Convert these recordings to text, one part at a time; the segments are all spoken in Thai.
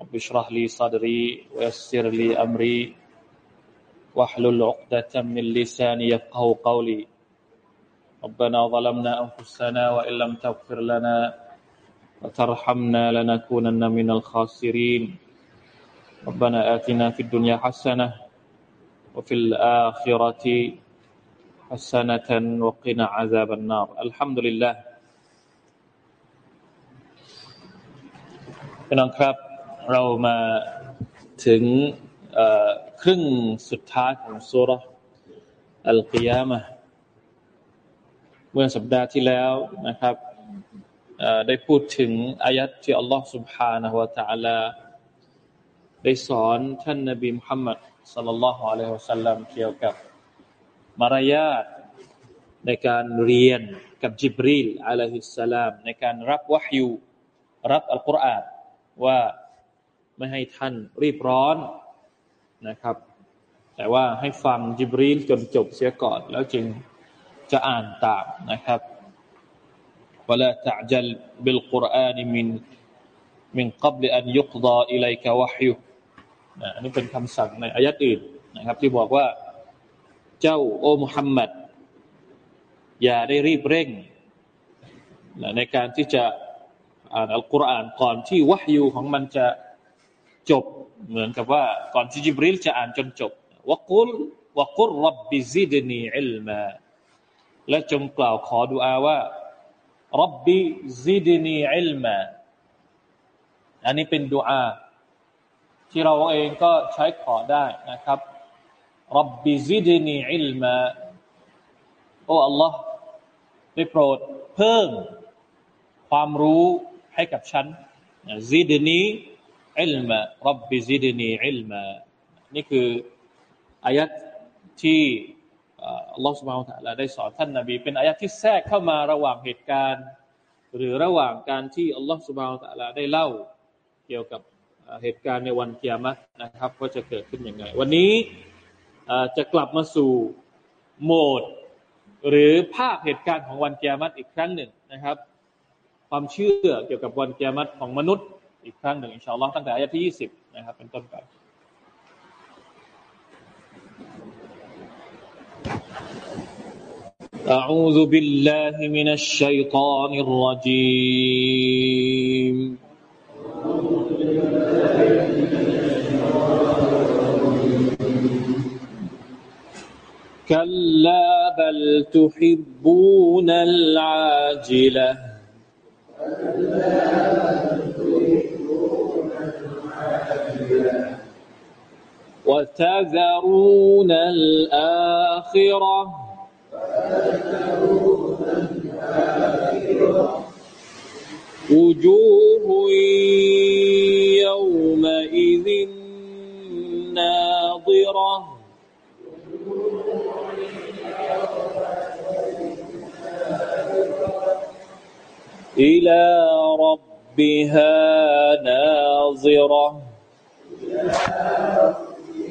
رب اشرح لي صدري ويسر لي أمري واحلل عقدة من لساني يفقه قولي ربنا ظلمنا أنفسنا وإن لم تغفر لنا وترحمنا لنكونن من الخاسرين ربنا آتنا في الدنيا حسنة وفي الآخرة حسنة وقنا عذاب النار الحمد لله พี่น้องครับ เรามาถึงครึ่งสุดท้ายของสุรอัลกิยามะเมื่อสัปดาห์ที่แล้วนะครับได้พูดถึงอายัดที่อัลลอฮ์ سبحانه และ تعالى ได้สอนท่านนบีมุฮัมมัดสัลลัลลอฮุอะลัยฮิวะสัลลัมเกี่ยวกับมารยาทในการเรียนกับจิบรีลอะลัยฮิสสลามในการรับวะฮยูรับอัลกุรอานว่า ไม่ให้ท่านรีบร้อนนะครับ แต่ว่าให้ฟังจิบรีลจนจบเสียก่อน แล้วจึงจะอ่านตามนะครับ ولا تعجل بالقرآن من من قبل أن يقضى إليك وحيه อันนี้เป็นคำสั่งในอายัดอื่นนะครับ ที่บอกว่าเจ้าโอ้มุฮัมมัดอย่าได้รีบเร่งในการที่จะอ่านอัลกุรอานก่อนที่วะฮยูของมันจะ จบ เหมือนกับว่า ก่อนที่จิบริลจะอ่านจนจบวกุลวกุลรับบิซิดนีอิลมาและจงกล่าวขอดุอาว่ารับบิซิดนีอิลมาอันนี้เป็นดุอาที่เราเองก็ใช้ขอได้นะครับรับบิซิดนีอิลมาโอ้ Allah ได้โปรดเพิ่มความรู้ให้กับฉันซิดนี อิลมารับบิซิดนีอิลมานี่คืออายัดที่อัลลอฮฺสุบฮานตะลาได้สอนท่านนบี เป็นอายัดที่แทรกเข้ามาระหว่างเหตุการณ์ หรือระหว่างการที่อัลลอฮฺสุบฮานตะลาได้เล่าเกี่ยวกับเหตุการณ์ในวันเกียรตินะครับว่าจะเกิดขึ้นยังไง วันนี้จะกลับมาสู่โหมด หรือภาพเหตุการณ์ของวันเกียรติอีกครั้งหนึ่งนะครับ ความเชื่อเกี่ยวกับวันเกียรติของมนุษย์ อีกครั้งหนึ่งอินชาอัลลอฮ์ตั้งแต่อายะที่ยี่สิบนะครับเป็นต้นไป أعوذ بالله من الشيطان الرجيم كلا بل تحبون العاجلة وتذرون الآخرة. وجوه يومئذ ناظرة. إلى ربها ناظرة.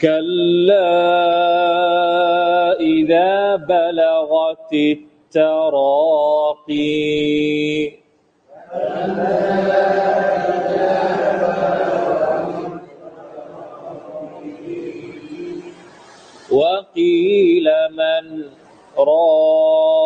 كلا إذا بلغت التراقي. وقيل من راق.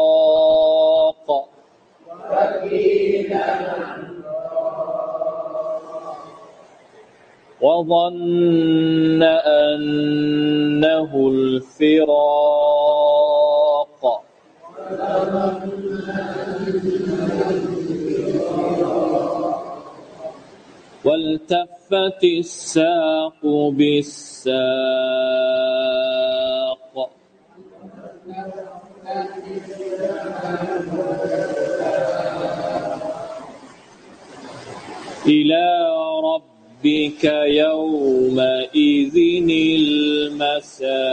وظن أنه الفراق. والتفت الساق بالساق. إلى ربك يومئذ المساق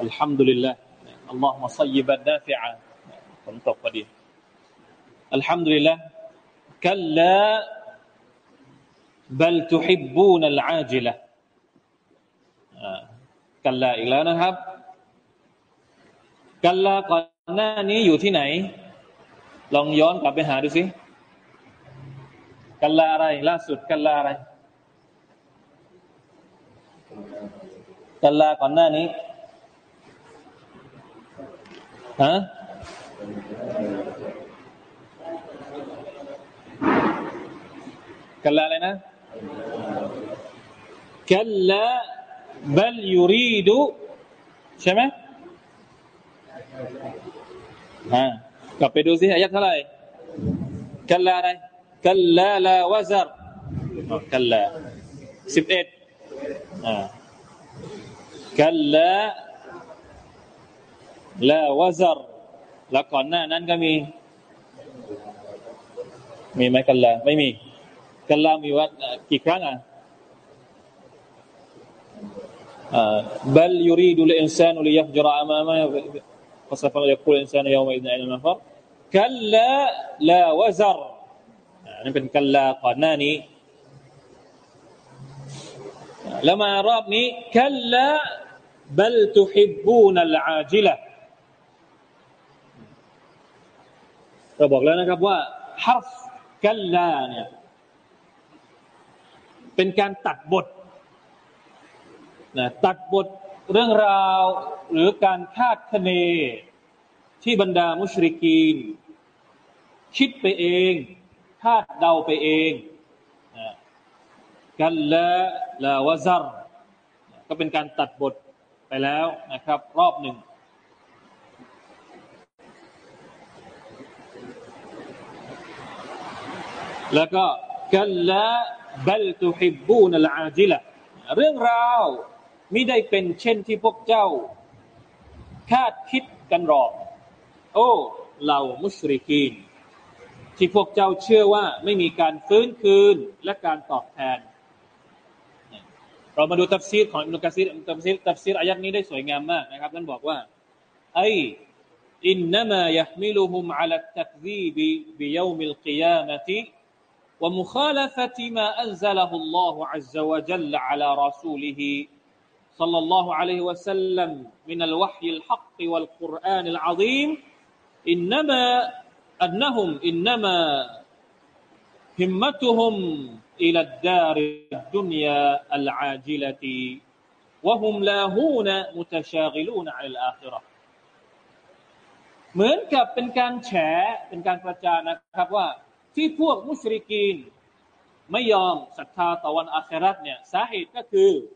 الحمد لله اللهم صيبا نافعا ฝนตกพอดี الحمد لله كلا بل تحبون العاجلة กันลาอีกแล้วนะครับ กันลาก่อนหน้านี้อยู่ที่ไหน ลองย้อนกลับไปหาดูสิกันลาอะไร ล่าสุดกันลาอะไรกันลาก่อนหน้านี้ฮะกันลาอะไรนะกันลาบัลยูรีดูใช่ไหม อ่กลับไปดูสิอายะเท่าไหร่กัลลาอะไรกัลลาลาวะซัรกัลลาสิบเอ็ดอ่ากัลลาลาวะซัรแล้วก่อนหน้านั้นก็มี มีไหมกัลลาไม่มีกัลลามีว่ากี่ครั้งอะเบัลยูรีดุลอินซานุลยัฟจราอามามะ บนี้กัลลาบัลตุฮิบบูนัลอาจิละเราบอกแล้วนะครับว่าฮัฟกัลลาเนี่ยเป็นการตัดบทนะตัดบท เรื่องราวหรือการคาดคะเน ที่บรรดามุชริกีน คิดไปเองคาดเดาไปเองกันละลาวะซัรก็เป็นการตัดบทไปแล้วนะครับ รอบหนึ่งแล้วก็กันละบัลตุฮิบบูนัลอาจิละเรื่องราว มิได้เป็นเช่นที่พวกเจ้า คาดคิดกันหรอก โอ้เหล่ามุชริกีน ที่พวกเจ้าเชื่อว่าไม่มีการฟื้นคืนและการตอบแทน เรามาดูตัฟซีรของอิมนุกะซีรตัฟซีรตัฟซีรอายัดนี้ได้สวยงามมากนะครับนั่นบอกว่าไออินนามายะมิลุฮุมอัลตักซีบิบิยามิลกิยามะติ ومخالفة ما أنزله الله عز وجل على رسوله صلى الله عليه وسلم من الوحي الحق والقرآن العظيم إنما أنهم إنما همتهم إلى الدار الدنيا العاجلة وهم لاهون متشاغلون عن الآخرة เหมือนกับเป็นการแฉเป็นการประจานนะครับว่าที่พวกมุชริกีนไม่ยอมศรัทธาต่อวันอาคราตเนี่ยสาเหตุก็คือส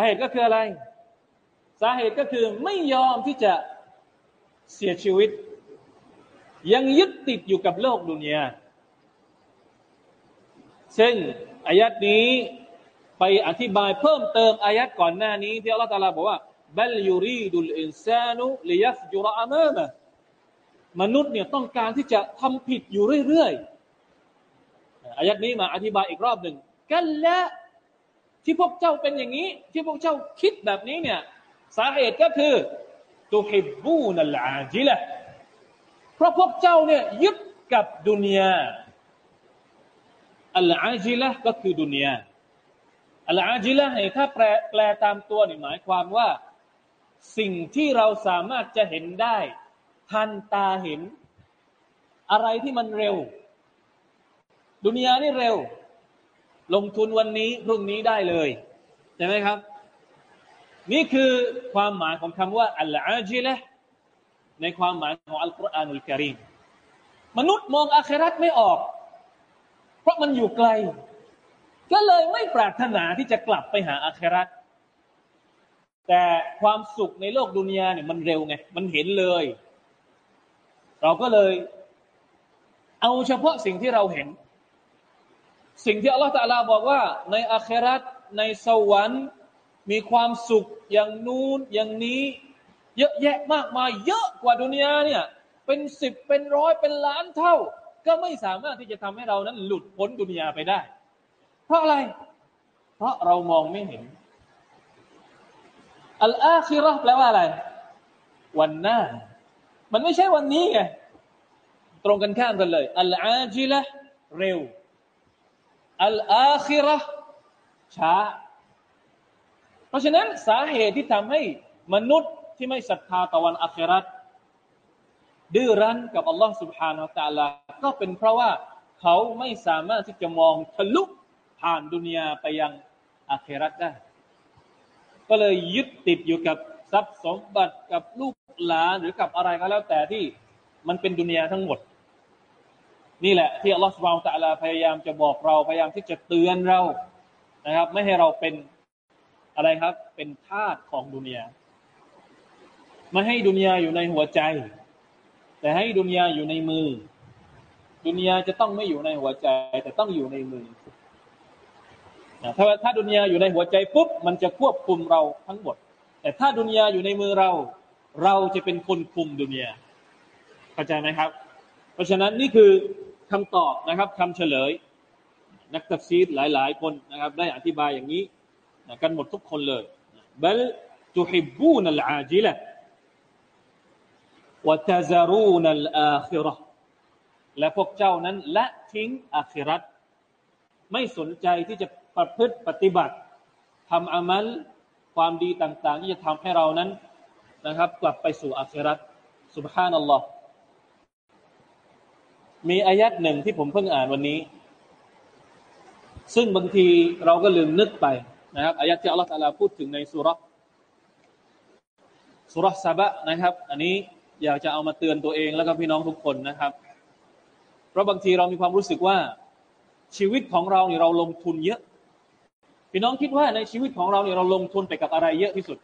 าเหตุก็คืออะไร สาเหตุก็คือไม่ยอมที่จะเสียชีวิต ยังยึดติดอยู่กับโลกดุนยาซึ่งอายัดนี้ไปอธิบายเพิ่มเติมอายัดก่อนหน้านี้ ที่อัลลอฮฺตาลาบอกว่าบัลยูรีดุลอินซานุลิยัฟจุรอามะมะมนุษย์เนี่ยต้องการที่จะทำผิดอยู่เรื่อยๆอายัดนี้มาอธิบายอีกรอบหนึ่งกันและ ที่พวกเจ้าเป็นอย่างนี้ ที่พวกเจ้าคิดแบบนี้เนี่ย สาเหตุก็คือตุฮิบบูนัลอาจิละเพราะพวกเจ้าเนี่ยยึดกับดุนยาอัลอาจิละก็คือดุนยาอัลอาจิละให้ถ้าแปลแปลตามตัวนี่หมายความว่า สิ่งที่เราสามารถจะเห็นได้ ทันตาเห็น อะไรที่มันเร็ว ดุนยานี่เร็ว ลงทุนวันนี้พรุ่งนี้ได้เลยใช่ไหมครับ นี่คือความหมายของคำว่าอัลอาจิละในความหมายของอัลกุรอานุลกิริมมนุษย์มองอาคราตไม่ออก เพราะมันอยู่ไกล ก็เลยไม่ปรารถนาที่จะกลับไปหาอาคราตแต่ความสุขในโลกดุนยาเนี่ยมันเร็วไงมันเห็นเลย เราก็เลย เอาเฉพาะสิ่งที่เราเห็น สิ่งที่อัลลอฮฺตะลาบอกว่า ในอาคราตในสวรรค์มีความสุขอย่างนู้นอย่างนี้ เยอะแยะมากมายเยอะกว่าดุนยาเนี่ยเป็นสิบเป็นร้อยเป็นล้านเท่า ก็ไม่สามารถที่จะทำให้เรานั้นหลุดพ้นดุนยาไปได้ เพราะอะไร เพราะเรามองไม่เห็นอัลอาคิรอแปลว่าอะไร วันหน้า มันไม่ใช่วันนี้ไงตรงกันข้ามกันเลย อัลอาจิละเร็ว อัลอาคิรอช้าเพราะฉะนั้นสาเหตุที่ทำให้มนุษย์ที่ไม่ศรัทธาต่อวันอาคราตดื้อรั้นกับอัลลอฮ์ سبحانه และ تعالى ก็เป็นเพราะว่าเขาไม่สามารถที่จะมองทะลุผ่านดุนยาไปยังอาคราตได้ ก็เลยยึดติดอยู่กับทรัพย์สมบัติกับลูกหลานหรือกับอะไรก็แล้วแต่ที่มันเป็นดุนยาทั้งหมด นี่แหละที่อัลลอฮฺสุบานตะลาพยายามจะบอกเราพยายามที่จะเตือนเรานะครับ ไม่ให้เราเป็นอะไรครับ เป็นธาตุของดุนยาไม่ให้ดุนยาอยู่ในหัวใจ แต่ให้ดุนยาอยู่ในมือ ดุนยาจะต้องไม่อยู่ในหัวใจ แต่ต้องอยู่ในมือถ้าถ้าดุนยาอยู่ในหัวใจปุ๊บมันจะควบคุมเราทั้งหมด แต่ถ้าดุนยาอยู่ในมือเรา เราจะเป็นคนคุมดุนยาเข้าใจไหมครับ เพราะฉะนั้นนี่คือ คำตอบนะครับคำเฉลย นักตัฟซีดหลาย ๆ คนนะครับ ได้อธิบายอย่างนี้กันหมดทุกคนเลยบลตุฮิบูนัลอาจิละวะตาซารูนัลอาคิรและพวกเจ้านั้นละทิ้งอาคิรัตไม่สนใจที่จะประพฤติปฏิบัติทำอามัลความดีต่าง ๆ ที่จะทำให้เรานั้นนะครับ กลับไปสู่อาคิรัตสุบฮานัลลอฮ์ มีอายัดหนึ่งที่ผมเพิ่งอ่านวันนี้ ซึ่งบางทีเราก็ลืมนึกไปนะครับอายะที่อัลลอฮฺตาลาพูดถึงในสุรสุรซาบะนะครับ อันนี้อยากจะเอามาเตือนตัวเองแล้วก็พี่น้องทุกคนนะครับ เพราะบางทีเรามีความรู้สึกว่าชีวิตของเราเนี่ยเราลงทุนเยอะ พี่น้องคิดว่าในชีวิตของเราเนี่ยเราลงทุนไปกับอะไรเยอะที่สุด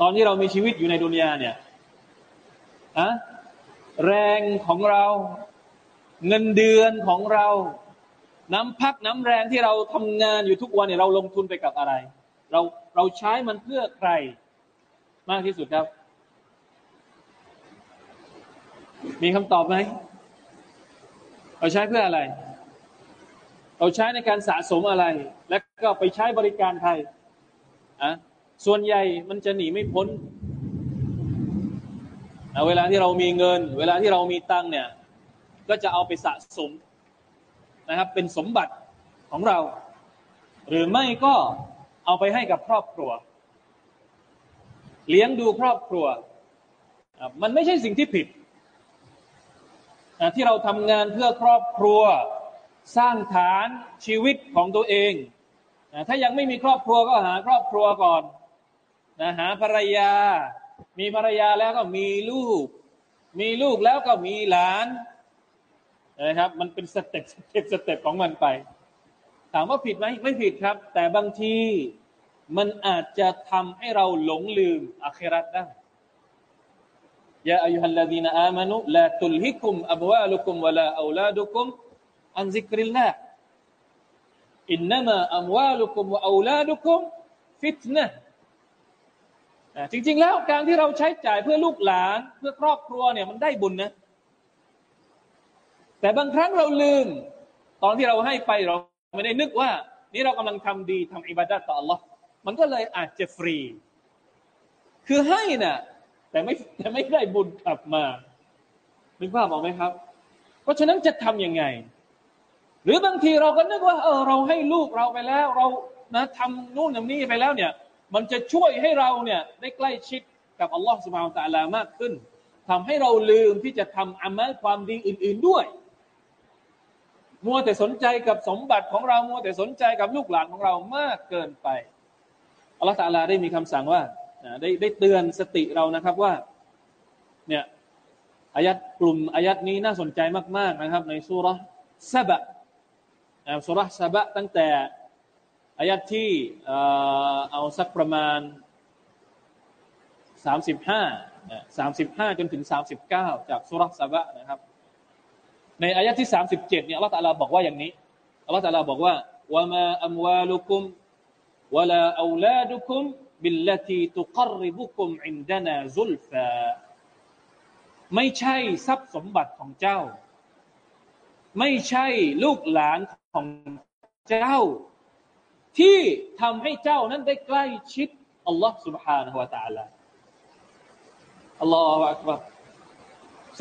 ตอนที่เรามีชีวิตอยู่ในดุนยาเนี่ยอะ แรงของเรา เงินเดือนของเรา น้ำพักน้ำแรงที่เราทำงานอยู่ทุกวันเนี่ยเราลงทุนไปกับอะไร เราเราใช้มันเพื่อใคร มากที่สุดครับ มีคำตอบไหมเราใช้เพื่ออะไร เราใช้ในการสะสมอะไร และก็ไปใช้บริการใครอะส่วนใหญ่มันจะหนีไม่พ้น เวลาที่เรามีเงิน เวลาที่เรามีตังเนี่ย ก็จะเอาไปสะสมนะครับ เป็นสมบัติของเรา หรือไม่ก็เอาไปให้กับครอบครัว เลี้ยงดูครอบครัว มันไม่ใช่สิ่งที่ผิด ที่เราทำงานเพื่อครอบครัว สร้างฐานชีวิตของตัวเอง ถ้ายังไม่มีครอบครัวก็หาครอบครัวก่อนนะหาภรรยา มีภรรยาแล้วก็มีลูก มีลูกแล้วก็มีหลานนะครับ มันเป็น step step step ของมันไป ถามว่าผิดไหมไม่ผิดครับ แต่บางทีมันอาจจะทำให้เราหลงลืมอาคราตได้ يا أيها الذين آمنوا لا تلهكم أموالكم ولا أولادكم عن ذكر الله إنما أموالكم وأولادكم فتنة จริง ๆ แล้วการที่เราใช้จ่ายเพื่อลูกหลานเพื่อครอบครัวเนี่ยมันได้บุญนะ แต่บางครั้งเราลืม ตอนที่เราให้ไปเราไม่ได้นึกว่า นี่เรากำลังทำดีทำอิบาดะต่อ Allah มันก็เลยอาจจะฟรี คือให้นะ่ะแต่ไม่แต่ไม่ได้บุญกลับมานึกภาพออกไหมครับ เพราะฉะนั้นจะทํำยังไง หรือบางทีเราก็นึกว่า เออเราให้ลูกเราไปแล้ว เรานะทำนู่นทำนี่ไปแล้วเนี่ย มันจะช่วยให้เราเนี่ยได้ใกล้ชิดกับอัลลอฮฺสุบฮานตะลามากขึ้นทำให้เราลืมที่จะทำอามัลความดีอื่น ๆด้วย มัวแต่สนใจกับสมบัติของเรา มัวแต่สนใจกับลูกหลานของเรามากเกินไปอัลลอฮฺตาลาได้มีคำสั่งว่าได้ได้เตือนสติเรานะครับว่าเนี่ยอายัดกลุ่มอายัดนี้น่าสนใจมาก ๆนะครับ ในสุรษะบะสุรษะบะตั้งแต่อายัดที่เอา สักประมาณสามสิบห้าสามสิบห้าจนถึงสามสิบเก้าจากสุรษะบะนะครับ ในอายัดที่สามสิบเจ็ดเนี่ยอัลลอฮฺตาลาบอกว่าอย่างนี้อัลลอฮฺตาลาบอกว่าว่ามาอัมวาลุคุมวะลาอูลาดุคุมบิลลตีตุกรริบุคุมอินดานาซุลฟาไม่ใช่ทรัพย์สมบัติของเจ้า ไม่ใช่ลูกหลานของเจ้า ที่ทำให้เจ้านั้นได้ใกล้ชิดอัลลอฮ์ سبحانه และ تعالى อัลลอฮฺอักบาร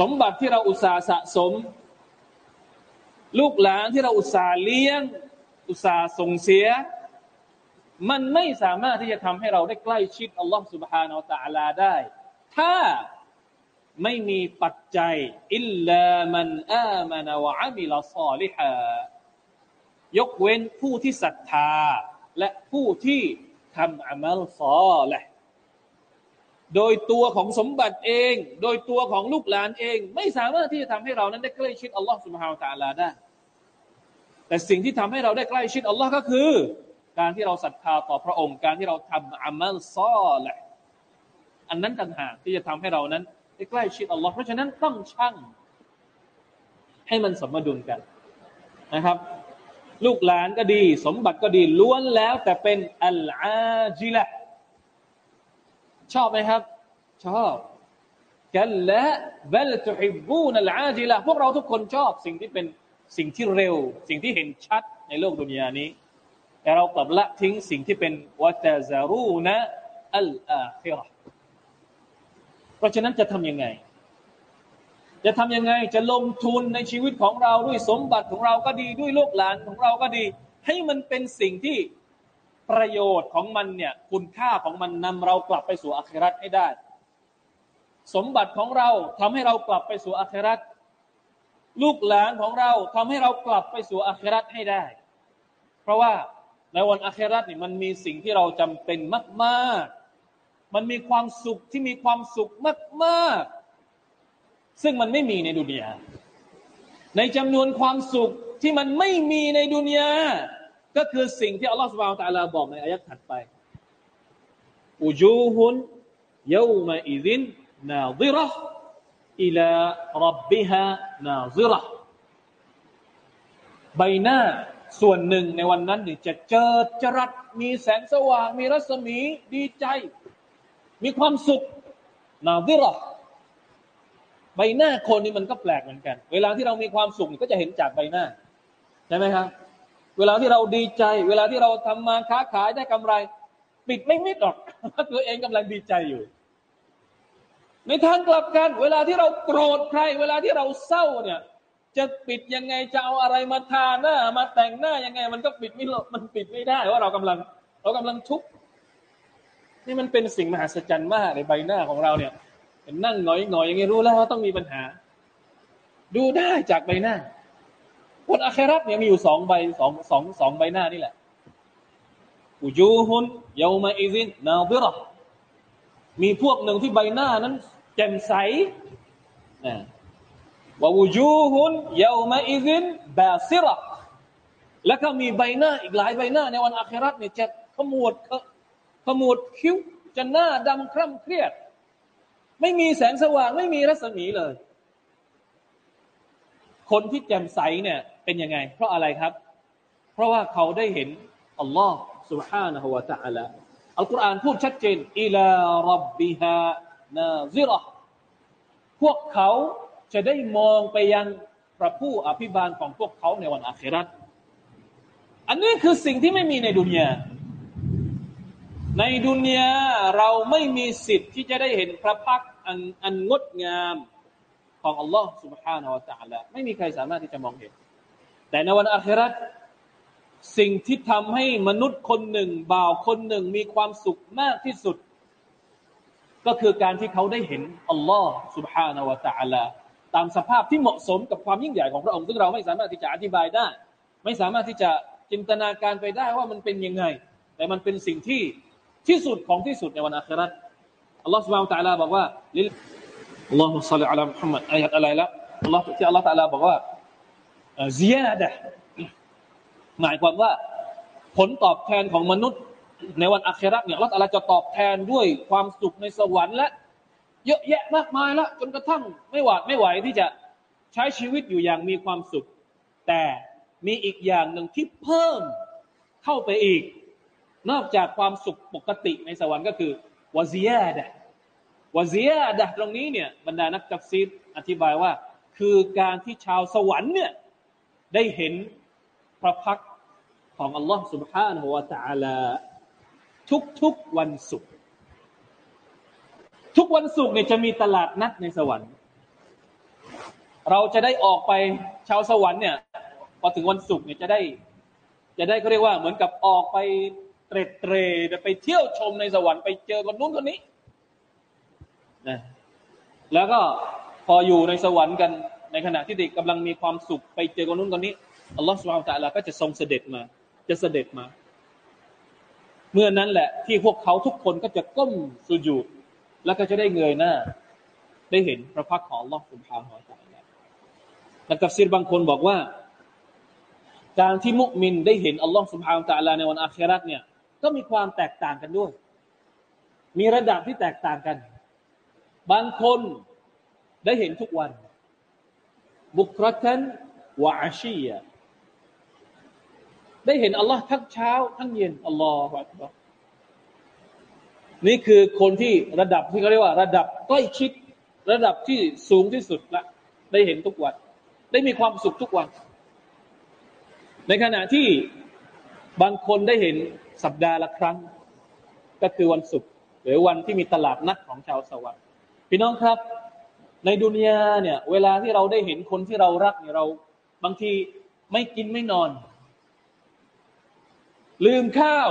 สมบัติที่เราอุตส่าห์สะสม ลูกหลานที่เราอุตส่าห์เลี้ยง อุตส่าห์ส่งเสีย มันไม่สามารถที่จะทำให้เราได้ใกล้ชิดอัลลอฮฺ سبحانه และ تعالى ได้ ถ้าไม่มีปัจจัยอิลลามันอามันวะอามิลซอลิฮา ยกเว้นผู้ที่ศรัทธา และผู้ที่ทำอามัลซอลห์โดยตัวของสมบัติเอง โดยตัวของลูกหลานเอง ไม่สามารถที่จะทำให้เรานั้นได้ใกล้ชิดอัลลอฮ์สุบฮาวตะลาได้ แต่สิ่งที่ทำให้เราได้ใกล้ชิดอัลลอฮ์ก็คือ การที่เราศรัทธาต่อพระองค์ การที่เราทำอามัลซอลห์อันนั้นต่างหากที่จะทำให้เรานั้นได้ใกล้ชิดอัลลอฮ์เพราะฉะนั้นต้องชั่งให้มันสมดุลกันนะครับ ลูกหลานก็ดี สมบัติก็ดีล้วนแล้ว แต่เป็นอัลอาจิละชอบไหมครับ ชอบกันและเวลตุฮิบูนัลอาจิละพวกเราทุกคนชอบสิ่งที่เป็นสิ่งที่เร็ว สิ่งที่เห็นชัดในโลกดุนยานี้ แต่เรากลับละทิ้งสิ่งที่เป็นวัตซารูนะอัลอาคิรอเพราะฉะนั้นจะทำยังไง จะทำยังไงจะลงทุนในชีวิตของเราด้วยสมบัติของเราก็ดีด้วยลูกหลานของเราก็ดี ให้มันเป็นสิ่งที่ประโยชน์ของมันเนี่ยคุณค่าของมันนำเรากลับไปสู่อาคราตให้ได้ สมบัติของเราทำให้เรากลับไปสู่อาคราตลูกหลานของเราทำให้เรากลับไปสู่อาคราตให้ได้ เพราะว่าในวันอาคราตนี่มันมีสิ่งที่เราจำเป็นมากมันมีความสุขที่มีความสุขมาก ๆ ซึ่งมันไม่มีในดุนยาในจำนวนความสุขที่มันไม่มีในดุนยาก็คือสิ่งที่อัลลอฮฺสุบฮานตะลาบอกในอายะถัดไปอุจูฮุนยามาอิซินนาซิระอิลารับบิฮานาซิระใบหน้าส่วนหนึ่งในวันนั้นนี่จะเจิดจรัสมีแสงสว่าง มีรัศมีดีใจ มีความสุขนาวิรอ ใบหน้าคนนี่มันก็แปลกเหมือนกัน เวลาที่เรามีความสุขก็จะเห็นจากใบหน้าใช่ไหมครับ เวลาที่เราดีใจ เวลาที่เราทำมาค้าขายได้กำไร ปิดไม่มิดหรอกเพราตัวเองกำลังดีใจอยู่ ในทางกลับกัน เวลาที่เราโกรธใคร เวลาที่เราเศร้าเนี่ย จะปิดยังไงจะเอาอะไรมาทาหน้า มาแต่งหน้ายังไง มันก็ปิดไม่มันปิดไม่ได้ ว่าเรากำลัง เรากำลังทุกข์นี่มันเป็นสิ่งมหัศจรรย์มากในใบหน้าของเราเนี่ย นั่งหงอยหงอยอย่างนี้รู้แล้วว่าต้องมีปัญหา ดูได้จากใบหน้าคนอาคราตเนี่ยมีอยู่สองใบสองสองสองใบหน้านี่แหละ وجوه يومئذ ناضرة มีพวกหนึ่งที่ใบหน้านั้น แจ่มใส ووجوه يومئذ باسرة แล้วก็มีใบหน้าอีกหลายใบหน้า ในวันอาคราตเนี่ยจะขมวดขมวดคิ้วจะหน้าดำคร่ำเครียด ไม่มีแสงสว่างไม่มีรัศมีเลย คนที่แจ่มใสเนี่ยเป็นยังไง เพราะอะไรครับ เพราะว่าเขาได้เห็นอัลลอฮ์ سبحانه และ تعالى อัลกุรอานพูดชัดเจนอิลารับบิฮานาซิรอพวกเขาจะได้มองไปยังพระผู้อภิบาลของพวกเขาในวันอาคราตอันนี้คือสิ่งที่ไม่มีในดุนยา ในดุนยาเราไม่มีสิทธิ์ที่จะได้เห็นพระพักอันอันงดงามของอัลลอฮ์ سبحانه และ تعالى ไม่มีใครสามารถที่จะมองเห็น แต่ในวันอาคราตสิ่งที่ทำให้มนุษย์คนหนึ่ง บ่าวคนหนึ่งมีความสุขมากที่สุด ก็คือการที่เขาได้เห็นอัลลอฮ์ سبحانه และ تعالى ตามสภาพที่เหมาะสมกับความยิ่งใหญ่ของพระองค์ซึ่งเราไม่สามารถที่จะอธิบายได้ ไม่สามารถที่จะจินตนาการไปได้ว่ามันเป็นยังไง แต่มันเป็นสิ่งที่ ที่สุดของที่สุดในวันอาคราอัลลอฮฺสุบานตะลาบอกว่าลิลอัลลอฮฺสัลลัลลอฮฺมุฮัมมัดอายัดอะไรละอัลลอฮฺที่อัลลอฮฺตะลาบอกว่าเซียดะหมายความว่า ผลตอบแทนของมนุษย์ ในวันอาคราเนี่ยอัลลอฮฺตะลาจะตอบแทนด้วยความสุขในสวรรค์และเยอะแยะมากมายละจนกระทั่งไม่หวาดไม่ไหวที่จะใช้ชีวิตอยู่อย่างมีความสุข แต่มีอีกอย่างหนึ่งที่เพิ่มเข้าไปอีก นอกจากความสุขปกติในสวรรค์ก็คือวาซียดะวาซียดะตรงนี้เนี่ยบรรดานักตัฟซีดอธิบายว่า คือการที่ชาวสวรรค์เนี่ยได้เห็นพระพักของอัลลอฮ์ سبحانه และ تعالى ทุกๆวันศุกร์ทุกวันศุกร์เนี่ยจะมีตลาดนัดในสวรรค์ เราจะได้ออกไปชาวสวรรค์เนี่ยพอถึงวันศุกร์เนี่ยจะได้ จะได้เขาเรียกว่าเหมือนกับออกไป เตร็ดเตรไปเที่ยวชมในสวรรค์ไปเจอคนนู้นคนนี้นะแล้วก็พออยู่ในสวรรค์กันในขณะที่เด็กกำลังมีความสุขไปเจอคนนู้นคนนี้อัลลอฮฺสุบฮานตะลาก็จะทรงเสด็จมา จะเสด็จมา เมื่อนั้นแหละที่พวกเขาทุกคนก็จะก้มสุญูดแล้วก็จะได้เงยหน้า ได้เห็นพระพักของอัลลอฮฺสุบฮานตะลานักตัฟซีรบางคนบอกว่า การที่มุมินได้เห็นอัลลอฮฺสุบฮานตะลาในวันอาคราตเนี่ย ก็มีความแตกต่างกันด้วย มีระดับที่แตกต่างกัน บางคนได้เห็นทุกวัน บุครัตันวะอาชียได้เห็นอัลลอฮ์ทั้งเช้า ทั้งเย็นอัลลอฮฺนี่คือคนที่ระดับที่เขาเรียกว่า ระดับใกล้ชิด ระดับที่สูงที่สุดละได้เห็นทุกวัน ได้มีความสุขทุกวัน ในขณะที่บางคนได้เห็น สัปดาห์ละครั้ง ก็คือวันศุกร์หรือวันที่มีตลาดนัดของชาวสวรรค์พี่น้องครับ ในดุนยาเนี่ยเวลาที่เราได้เห็นคนที่เรารักเนี่ยเราบางทีไม่กินไม่นอน ลืมข้าว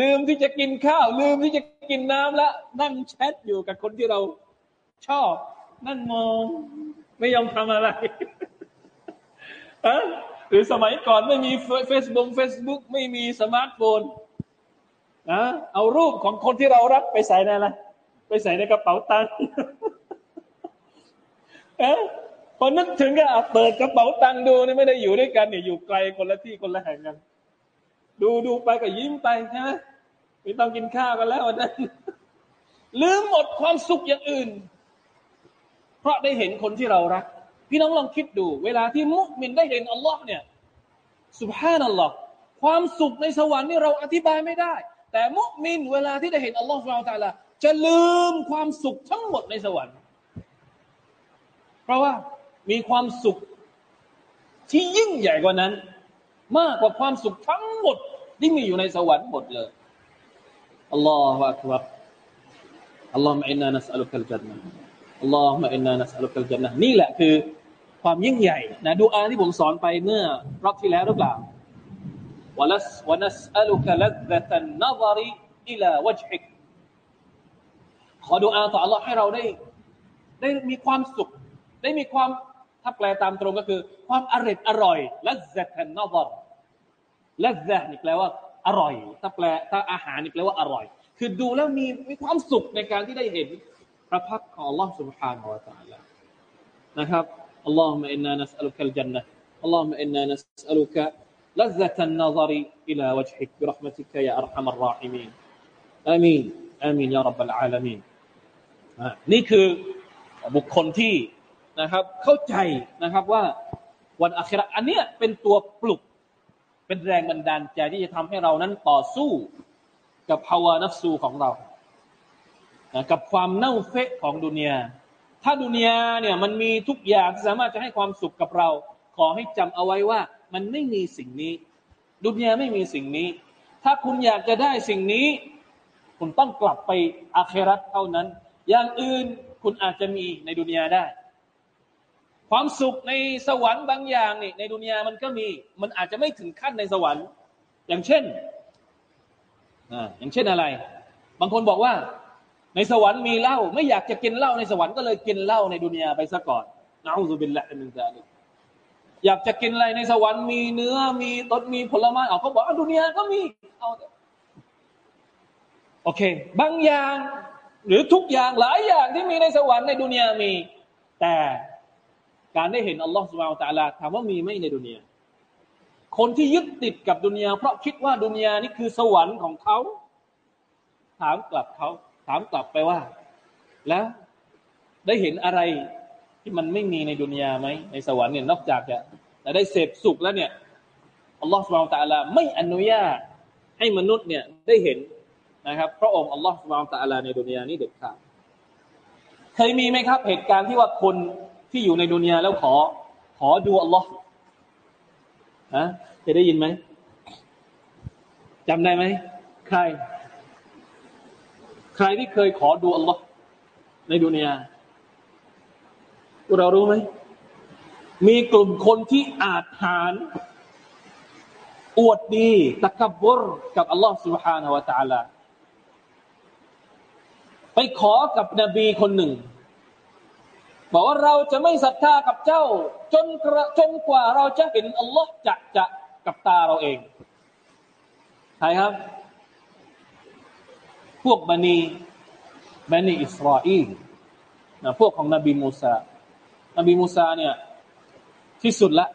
ลืมที่จะกินข้าว ลืมที่จะกินน้ำแล้วนั่งแชทอยู่กับคนที่เราชอบ นั่งมอง ไม่ยอมทำอะไร หรือสมัยก่อนไม่มีเฟซบุ๊กเฟซบุ๊กไม่มีสมาร์ทโฟนนะเอารูปของคนที่เรารักไปใส่ในอะไรไปใส่ในกระเป๋าตังค์เอะพอนึกถึงก็เปิดกระเป๋าตังค์ดูนี่ไม่ได้อยู่ด้วยกันเนี่ยอยู่ไกลคนละที่คนละแห่งกัน ดูดูไปก็ยิ้มไปใช่ไหมไม่ต้องกินข้าวกันแล้วนั้นลืมหมดความสุขอย่างอื่น เพราะได้เห็นคนที่เรารัก พี่น้องลองคิดดู เวลาที่มุมินได้เห็นอัลลอฮ์เนี่ยสุบฮานัลลอฮ์ความสุขในสวรรค์นี่เราอธิบายไม่ได้ แต่มุมินเวลาที่ได้เห็นอัลลอฮ์สุบฮานะตะลาจะลืมความสุขทั้งหมดในสวรรค์ เพราะว่ามีความสุขที่ยิ่งใหญ่กว่านั้น มากกว่าความสุขทั้งหมดที่มีอยู่ในสวรรค์หมดเลยอัลลอฮฺอักบารอัลลอฮฺมะอินนานัสอัลุคัลจันนะอัลลอฮฺมะอินนานัสอัลุคัลจันนะนี่แหละคือ ความยิ่งใหญ่นะดูอาที่ผมสอนไปเมื่อรอบที่แล้วหรือเปล่าวลัสวนัสอัลุกะลัซตันนัซริอิลาวจฮิกขอดูอาต่อ Allah ให้เราได้ ได้มีความสุข ได้มีความถ้าแปลตามตรงก็คือ ความอร่อยอร่อยลัซตันนัซรลัซะนี่แปลว่า อร่อย ถ้าแปลถ้าอาหารนี่แปลว่าอร่อย คือดูแล้วมีมีความสุขในการที่ได้เห็นพระพักของ Allah سبحانه และ تعالى นะครับ اللهم إنا نسألك الجنة اللهم إنا نسألك لذة النظر إلى وجهك برحمتك يا أرحم الراحمين آمين آمين يا رب العالمين นี่คือบุคคลที่นะครับเข้าใจนะครับว่าวันอัคราอันเนี้ยเป็นตัวปลุก เป็นแรงบันดาลใจที่จะทำให้เรานั้นต่อสู้กับภาวะนัฟสูของเรากับความเน่าเฟะของดุนยา ถ้าดุนยาเนี่ยมันมีทุกอย่างที่สามารถจะให้ความสุขกับเรา ขอให้จำเอาไว้ว่า มันไม่มีสิ่งนี้ ดุนยาไม่มีสิ่งนี้ ถ้าคุณอยากจะได้สิ่งนี้ คุณต้องกลับไปอาเครัตเท่านั้น อย่างอื่นคุณอาจจะมีในดุนยาได้ ความสุขในสวรรค์บางอย่างนี่ในดุนยามันก็มี มันอาจจะไม่ถึงขั้นในสวรรค์ อย่างเช่น อ่า อย่างเช่นอะไร บางคนบอกว่า ในสวรรค์มีเหล้าไม่อยากจะกินเหล้าในสวรรค์ก็เลยกินเหล้าในดุนยาไปซะก่อนนะอุบิลละมินซาลิกอยากจะกินอะไรในสวรรค์มีเนื้อมีต้นมีผลไม้เอาเขาบอกอะดุนยาก็มีเอาโอเค บางอย่างหรือทุกอย่างหลายอย่างที่มีในสวรรค์ในดุนยามี แต่การได้เห็นอัลลอฮฺสุบไบร์ตะลาถามว่ามีไหมในดุนยาคนที่ยึดติดกับดุนยาเพราะคิดว่าดุนยานี่คือสวรรค์ของเขา ถามกลับเขา ถามกลับไปว่า แล้วได้เห็นอะไรที่มันไม่มีในดุนยาไหมในสวรรค์เนี่ยนอกจากจะได้เสพสุขแล้วเนี่ยอัลลอฮฺสุบไบร์ตะลาไม่อนุญาตให้มนุษย์เนี่ยได้เห็นนะครับพระองค์อัลลอฮฺสุบไบร์ตะลาในดุนยานี้เด็ดขาดเคยมีไหมครับ เหตุการณ์ที่ว่าคนที่อยู่ในดุนยาแล้วขอ ขอดูอัลลอฮ์ฮะจะได้ยินไหมจำได้ไหมใคร ใครที่เคยขอดูอัลลอฮ์ในดุนยาเรารู้ไหมมีกลุ่มคนที่อาจหารอวดดีตะกบรกับอัลลอฮ์ سبحانه และ تعالى ไปขอกับนบีคนหนึ่งบอกว่าเราจะไม่ศรัทธากับเจ้า จนกระจนกว่าเราจะเห็นอัลลอฮ์จะจะกับตาเราเองใครครับ พ วกบันีบันีอิสราเอลนะพวกของนบีมูซานบีมูซาเนี่ยที่สุดละ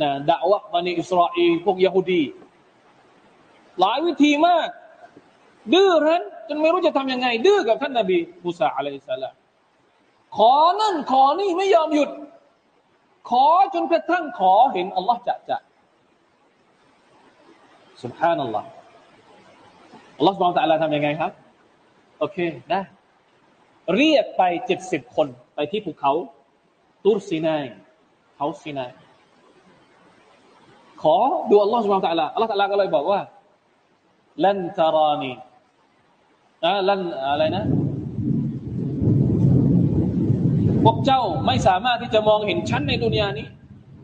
นะด่าวะบันีอิสราเอลพวกยะฮูดีหลายวิธีมาก ดื้อรั้นจนไม่รู้จะทำยังไง ดื้อกับท่านนบีมูซาอะลัยสลามขอนั่นขอนี่ไม่ยอมหยุด ขอจนกระทั่งขอเห็นอัลลอฮ์จะจะสุบฮานัลล อัลลอฮ์สุบฮานตะลาทำยังไงครับ โอเคได้เรียกไปเจ็ดสิบคนไปที่ภูเขา ตูรซีนายเขาซีนายขอดูอัลลอฮ์สุบฮานตะลาอัลลอฮ์ตะลาก็เลยบอกว่าลันตารานีนะลันอะไรนะพวกเจ้าไม่สามารถที่จะมองเห็นชั้นในดุนยานี้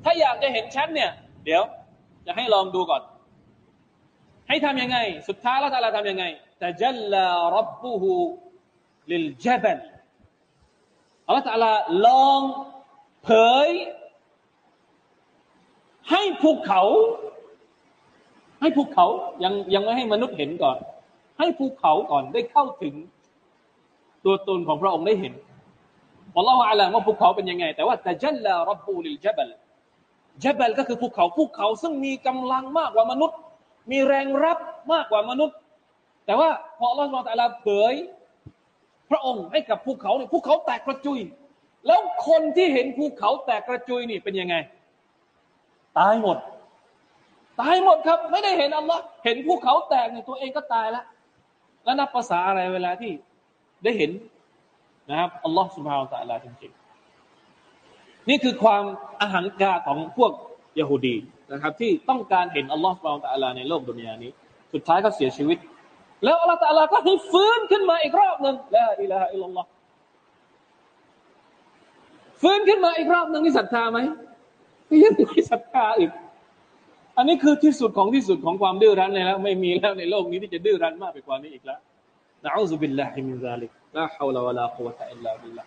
ถ้าอยากจะเห็นชั้นเนี่ย เดี๋ยว จะให้ลองดูก่อน ให้ทำยังไง สุดท้ายล้วท่าทำยังไงแต่จัลลารับบุฮูลิลเจบัลอัลลอฮฺตาลาลองเผย ให้ภูเขา ให้ภูเขายังยังไม่ให้มนุษย์เห็นก่อน ให้ภูเขาก่อนได้เข้าถึง ตัวตนของพระองค์ได้เห็นอัลลอฮฺอาลามว่าภูเขาเป็นยังไง แต่ว่าแต่จัลลารับบูลิลเจับลจับลก็คือภูเขาภูเขาซึ่งมีกำลังมากกว่ามนุษย์ มีแรงรับมากกว่ามนุษย์ แต่ว่าพออัลลอฮฺตะลาเผย พระองค์ให้กับภูเขาเนี่ยภูเขาแตกกระจุย แล้วคนที่เห็นภูเขาแตกกระจุยนี่เป็นยังไง ตายหมด ตายหมดครับ ไม่ได้เห็นอัลลอฮ์เห็นภูเขาแตกในตัวเองก็ตายแล้วแล้วนับภาษาอะไรเวลาที่ได้เห็นนะครับอัลลอฮ์สุบฮาวตะลาจริงๆนี่คือความอาหังกาของพวกยะฮูดี นะครับ ที่ต้องการเห็นอัลลอฮ์สุบาวตะลาในโลกดุนยานี้ สุดท้ายก็เสียชีวิต แล้วอัลลอฮ์ตะลาก็ให้ฟื้นขึ้นมาอีกรอบหนึ่งละอิลาฮะอิลลัลลอฮ์ฟื้นขึ้นมาอีกรอบหนึ่งนี่ศรัทธาไหมยังไม่ศรัทธาอีก อันนี้คือที่สุดของที่สุดของความดื้อรั้นเลยแล้ว ไม่มีแล้วในโลกนี้ที่จะดื้อรั้นมากไปกว่านี้อีกแล้วنعوذ بالله من ذلك لا حول ولا قوة إلا بالله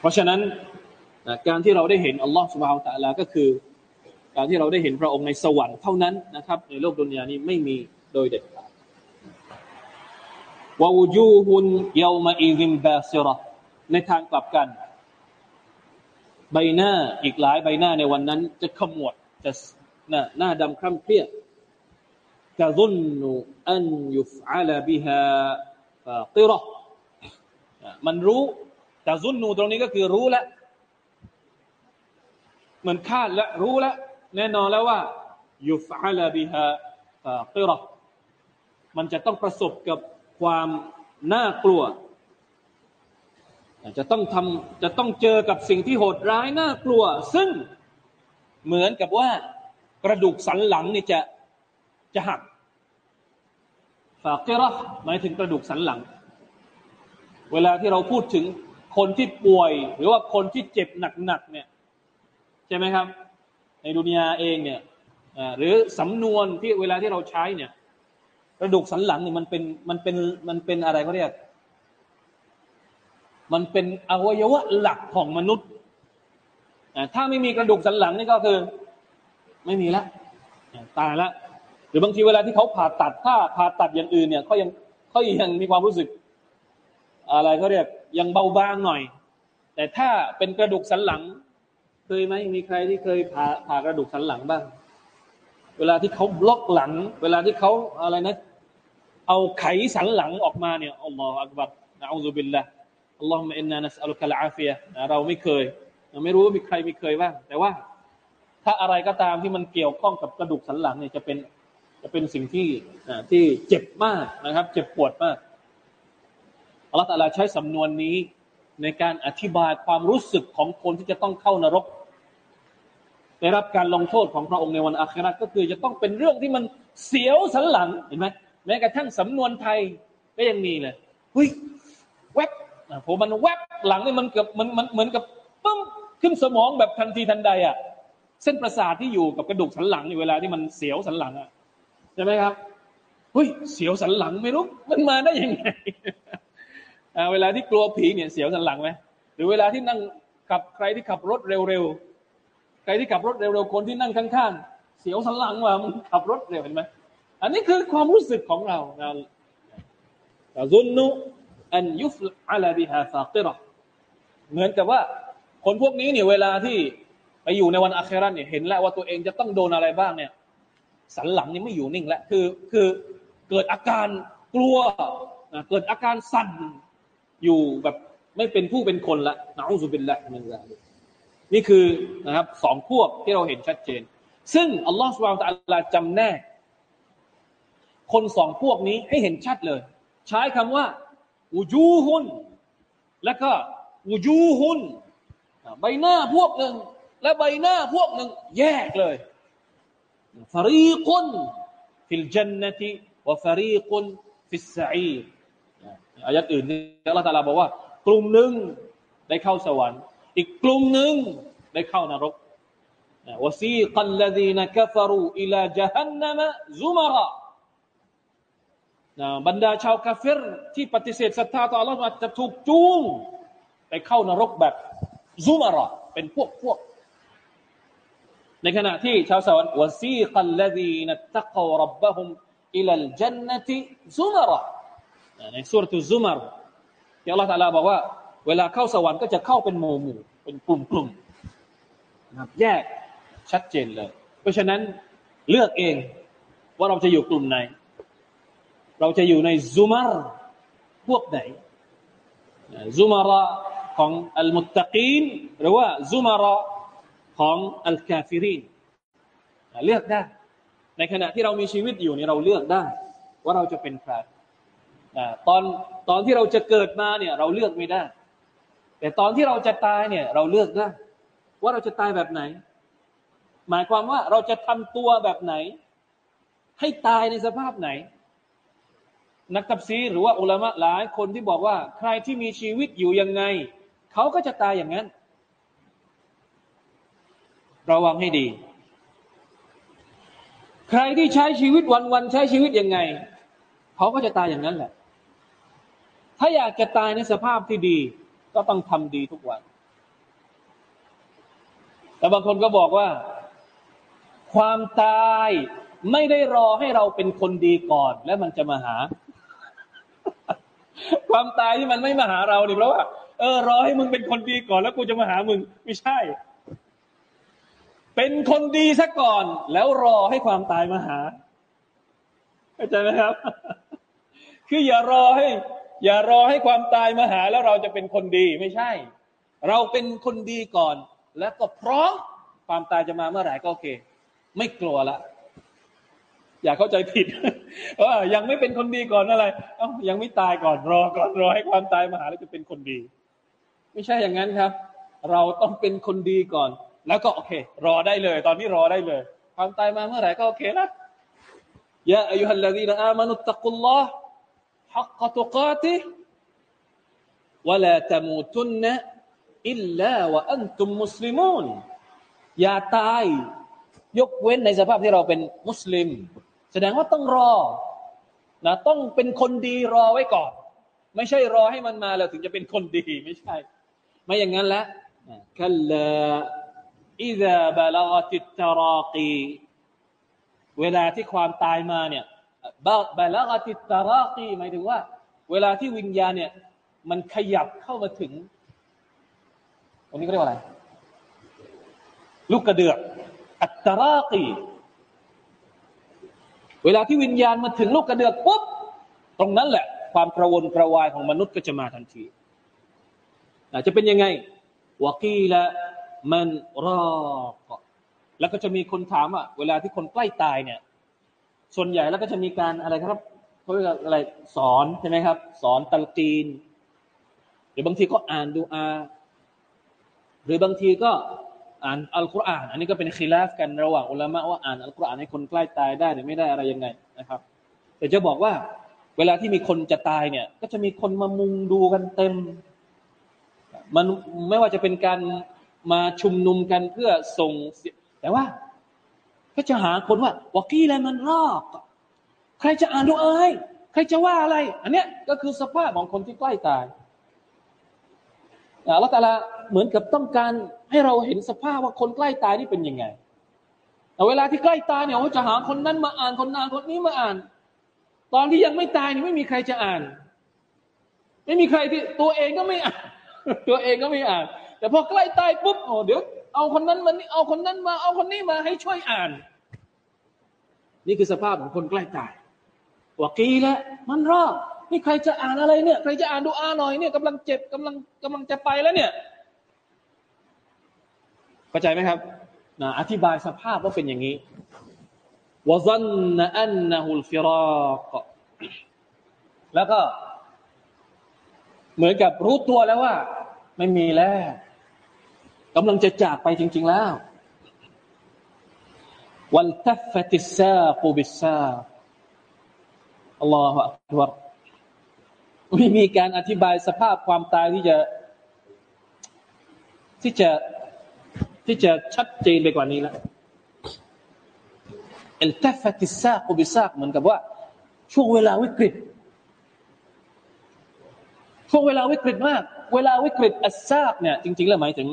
เพราะฉะนั้นการที่เราได้เห็นอัลลอฮ์ سبحانه وتعالى ก็คือ การที่เราได้เห็นพระองค์ในสวรรค์เท่านั้นนะครับ ในโลกดุนยานี้ไม่มีโดยเด็ดขาดووجوه يومئذ باسرة ในทางกลับกัน ใบหน้าอีกหลายใบหน้าในวันนั้น จะขมวดจะหน้าหน้าดำคร่ำเครียดกะรุนอันยุฟอาลาบิฮาฟาติรอมันรู้แต่รุนนูตรงนี้ก็คือรู้แล้ว เหมือนคาดและรู้แล้ว แน่นอนแล้วว่ายุฟอาลาบิฮาฟากิรมันจะต้องประสบกับความน่ากลัว จะต้องทำจะต้องเจอกับสิ่งที่โหดร้ายน่ากลัว ซึ่งเหมือนกับว่ากระดูกสันหลังนี่จะจะหักฟากิรอหมายถึงกระดูกสันหลัง เวลาที่เราพูดถึงคนที่ป่วย หรือว่าคนที่เจ็บหนักๆเนี่ยใช่ไหมครับ ในดุนยาเองเนี่ยหรือสำนวนที่เวลาที่เราใช้เนี่ยกระดูกสันหลังเนี่ยมันเป็นมันเป็นมันเป็นอะไรเขาเรียก มันเป็นอวัยวะหลักของมนุษย์ถ้าไม่มีกระดูกสันหลังนี่ก็คือ ไม่มีละตายละหรือบางทีเวลาที่เขาผ่าตัดถ้าผ่าตัดอย่างอื่นเนี่ยเขายังเขายังมีความรู้สึก อะไรเขาเรียกยังเบาบางหน่อย แต่ถ้าเป็นกระดูกสันหลัง เคยไหมมีใครที่เคยผ่าผ่ากระดูกสันหลังบ้าง เวลาที่เขาบล็อกหลัง เวลาที่เขาอะไรนะ เอาไขสันหลังออกมาเนี่ยอัลลอฮฺอักบัรนะอูซุบิลละอัลลอฮฺมะอินนานัสอัลกัลอาฟียะเราไม่เคยเราไม่รู้ว่ามีใครมีเคยบ้าง แต่ว่า ถ้าอะไรก็ตามที่มันเกี่ยวข้องกับกระดูกสันหลังเนี่ยจะเป็นจะเป็นสิ่งที่ที่เจ็บมากนะครับ เจ็บปวดมากอัลลอฮฺตาลาใช้สำนวนนี้ ในการอธิบายความรู้สึกของคนที่จะต้องเข้านรก ได้รับการลงโทษของพระองค์ในวันอาคราก็คือจะต้องเป็นเรื่องที่มันเสียวสันหลังเห็นไหมแม้กระทั่งสำนวนไทยก็ยังมีเลยเฮ้ยแวบผมมันแวบหลังนี่มันเกือบมันมันเหมือนกับปึ้มขึ้นสมองแบบทันทีทันใดอะเส้นประสาทที่อยู่กับกระดูกสันหลังในเวลาที่มันเสียวสันหลังอะใช่ไหมครับเฮ้ยเสียวสันหลังไม่รู้มันมาได้ยังไง เวลาที่กลัวผีเนี่ยเสียวสันหลังไหมหรือเวลาที่นั่งขับใครที่ขับรถเร็วๆใครที่ขับรถเร็วๆคนที่นั่งข้างๆ เสียวสันหลังว่ามันขับรถเร็วเห็นไหมอันนี้คือความรู้สึกของเราเราซุนนุอันยุฟอัลบิฮาฟาติรเหมือนกับว่าคนพวกนี้เนี่ยเวลาที่ไปอยู่ในวันอาคราเนี่ยเห็นแล้วว่าตัวเองจะต้องโดนอะไรบ้างเนี่ย สันหลังนี่ไม่อยู่นิ่งแล้วคือคือเกิดอาการกลัวเกิดอาการสั่น อยู่แบบไม่เป็นผู้เป็นคนละนะอูซุบิลละมันนี่คือนะครับสองพวกที่เราเห็นชัดเจน ซึ่งอัลลอฮฺสุบานตะลาจำแนกคนสองพวกนี้ให้เห็นชัดเลย ใช้คำว่าอูจูฮุนและก็อูจูฮุนใบหน้าพวกหนึ่ง และใบหน้าพวกหนึ่ง แยกเลยفريق في الجنة وفريق في السعير อายัดอื่นที่อัลลอฮฺตาลาบอกว่า กลุ่มหนึ่งได้เข้าสวรรค์ อีกกลุ่มหนึ่งได้เข้านรก وسيق الذين كفروا إلى جهنم زمرا นะบรรดาชาวกาเฟรที่ปฏิเสธศรัทธาต่อ อัลลอฮฺ จะถูกจูงไปเข้านรกแบบ زمراเป็นพวกพวก ในขณะที่ชาวสวรรค์วซีกัลลดีนัตตะกวรับบะฮุมอิลัลจันนติซุมาระ ในสุรทูซุมารที่ Allah ตาลาบอกว่า เวลาเข้าสวรรค์ก็จะเข้าเป็นหมู่หมู่เป็นกลุ่มกลุ่มนะแยกชัดเจนเลย เพราะฉะนั้นเลือกเองว่าเราจะอยู่กลุ่มไหน เราจะอยู่ในซุมารพวกไหนซุมาระของอัลมุตตะกีนหรือว่าซุมาระของอัลกาฟิรินเลือกได้ ในขณะที่เรามีชีวิตอยู่นี่เราเลือกได้ ว่าเราจะเป็นใคร ตอนตอนที่เราจะเกิดมาเนี่ย เราเลือกไม่ได้ แต่ตอนที่เราจะตายเนี่ย เราเลือกได้ ว่าเราจะตายแบบไหน หมายความว่าเราจะทำตัวแบบไหน ให้ตายในสภาพไหน นักตับซีหรือว่าอุลามะหลายคนที่บอกว่า ใครที่มีชีวิตอยู่ยังไง เขาก็จะตายอย่างนั้นระวังให้ดี ใครที่ใช้ชีวิตวันๆใช้ชีวิตยังไง เขาก็จะตายอย่างนั้นแหละ ถ้าอยากจะตายในสภาพที่ดี ก็ต้องทำดีทุกวัน แต่บางคนก็บอกว่า ความตายไม่ได้รอให้เราเป็นคนดีก่อน แล้วมันจะมาหา ความตายที่มันไม่มาหาเราเนี่ยเพราะว่าเออรอให้มึงเป็นคนดีก่อน แล้วกูจะมาหามึง ไม่ใช่ เป็นคนดีซะก่อน แล้วรอให้ความตายมาหาเข้าใจไหมครับ คืออย่ารอให้ อย่ารอให้ความตายมาหาแล้วเราจะเป็นคนดีไม่ใช่ เราเป็นคนดีก่อน แล้วก็พร้อมความตายจะมาเมื่อไหร่ก็โอเค ไม่กลัวละ อย่าเข้าใจผิดว่ายังไม่เป็นคนดีก่อนอะไรเอ้ายังไม่ตายก่อนรอก่อนรอให้ความตายมาหาแล้วจะเป็นคนดี ไม่ใช่อย่างนั้นครับ เราต้องเป็นคนดีก่อน แล้วก็โอเค รอได้เลย ตอนนี้รอได้เลย ความตายมาเมื่อไหร่ก็โอเคนะยาอายุฮัลลดีนอามานุตตะกุลลอฮ์ حق تقاته ولا تموتن إلا وأنتم مسلمون อย่าตาย ยกเว้นในสภาพที่เราเป็นมุสลิม แสดงว่าต้องรอนะต้องเป็นคนดีรอไว้ก่อน ไม่ใช่รอให้มันมาแล้วถึงจะเป็นคนดีไม่ใช่ ไม่อย่างนั้นล้วคัลลาอิซาบาลกติตรากีเวลาที่ความตายมาเนี่ย บาบาลากติตารากีหมายถึงว่า เวลาที่วิญญาณเนี่ย มันขยับเข้ามาถึงตรงนี้ก็เรียกว่าอะไร ลูกกระเดือกอัตรากีเวลาที่วิญญาณมาถึงลูกกระเดือกปุ๊บตรงนั้นแหละ ความกระวนกระวายของมนุษย์ก็จะมาทันทีจะเป็นยังไงวากีละมันรอกแล้วก็จะมีคนถามว่าเวลาที่คนใกล้ตายเนี่ย ส่วนใหญ่แล้วก็จะมีการอะไรครับเขาเรียกอะไรสอนใช่ไหมครับ สอนตัลกีนหรือบางทีก็อ่านดูอา หรือบางทีก็อ่านอัลกุรอาน อันนี้ก็เป็นคีลาฟกันระหว่างอุลามะว่าอ่านอัลกุรอานให้คนใกล้ตายได้หรือไม่ได้อะไรยังไงนะครับ แต่จะบอกว่าเวลาที่มีคนจะตายเนี่ย ก็จะมีคนมามุงดูกันเต็ม มันไม่ว่าจะเป็นการมาชุมนุมกันเพื่อส่งแต่ว่า ก็จะหาคนว่าวากี้อะไรมันรอกใครจะอ่านดูอาให้ใครจะว่าอะไร อันเนี้ยก็คือสภาพของคนที่ใกล้ตายแล้วแต่ละเหมือนกับต้องการให้เราเห็นสภาพว่าคนใกล้ตายนี่เป็นยังไงแต่เวลาที่ใกล้ตายเนี่ยเขาจะหาคนนั้นมาอ่านคนนั้นคนนี้มาอ่าน ตอนที่ยังไม่ตายนี่ไม่มีใครจะอ่าน ไม่มีใครที่ตัวเองก็ไม่อ่านตัวเองก็ไม่อ่าน แต่พอใกล้ตายปุ๊บโอ้เดี๋ยว เอาคนนั้นมานี่เอาคนนั้นมา เอาคนนี้มาให้ช่วยอ่าน นี่คือสภาพของคนใกล้ตายวากีแล้วมันรอดนี่ใครจะอ่านอะไรเนี่ย ใครจะอ่านดูอาหน่อยเนี่ยกำลังเจ็บกำลังกำลังจะไปแล้วเนี่ยเข้าใจไหมครับนะอธิบายสภาพว่าเป็นอย่างนี้วซันนอันนหุลฟิรากแล้วก็ เหมือนกับรู้ตัวแล้วว่า ไม่มีแล้ว กำลังจะจากไปจริง ๆ แล้ววันทัฟติซาปูบิซาอัลลอฮฺอักบารไม่มีการอธิบายสภาพความตายที่จะ ที่จะที่จะชัดเจนไปกว่านี้แล้วเอลทัฟติซาปูบิซาเหมือนกับว่า ช่วงเวลาวิกฤตช่วงเวลาวิกฤตมาก เวลาวิกฤตอัสซากเนี่ยจริง ๆ แล้วหมายถึง